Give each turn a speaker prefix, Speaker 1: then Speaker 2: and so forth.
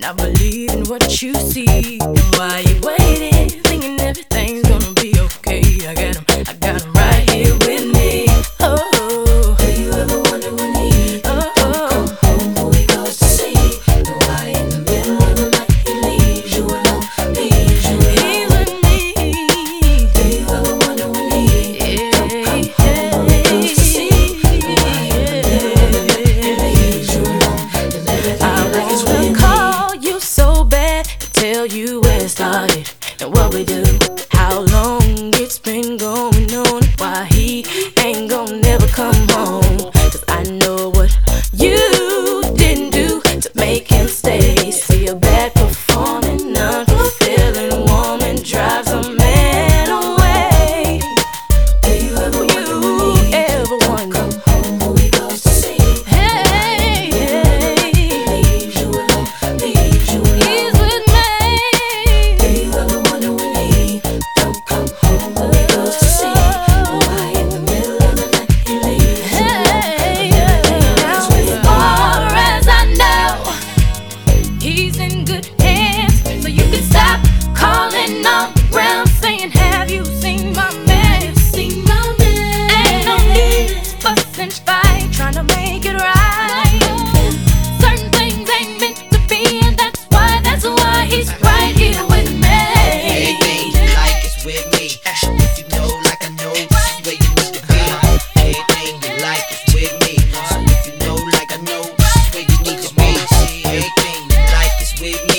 Speaker 1: not believe in what you see. And why you waiting, thinking everything's gonna be okay? I got 'em, I got 'em. and what we do, how long. trying to make it right. Certain things ain't meant to be, and that's why, that's why he's right here with me. Hey, you
Speaker 2: like is with me. So if you know, like I know, this is where you need to be. Everything you like is with me. So if you know, like I know, this is where you need to be. Everything you like is with me.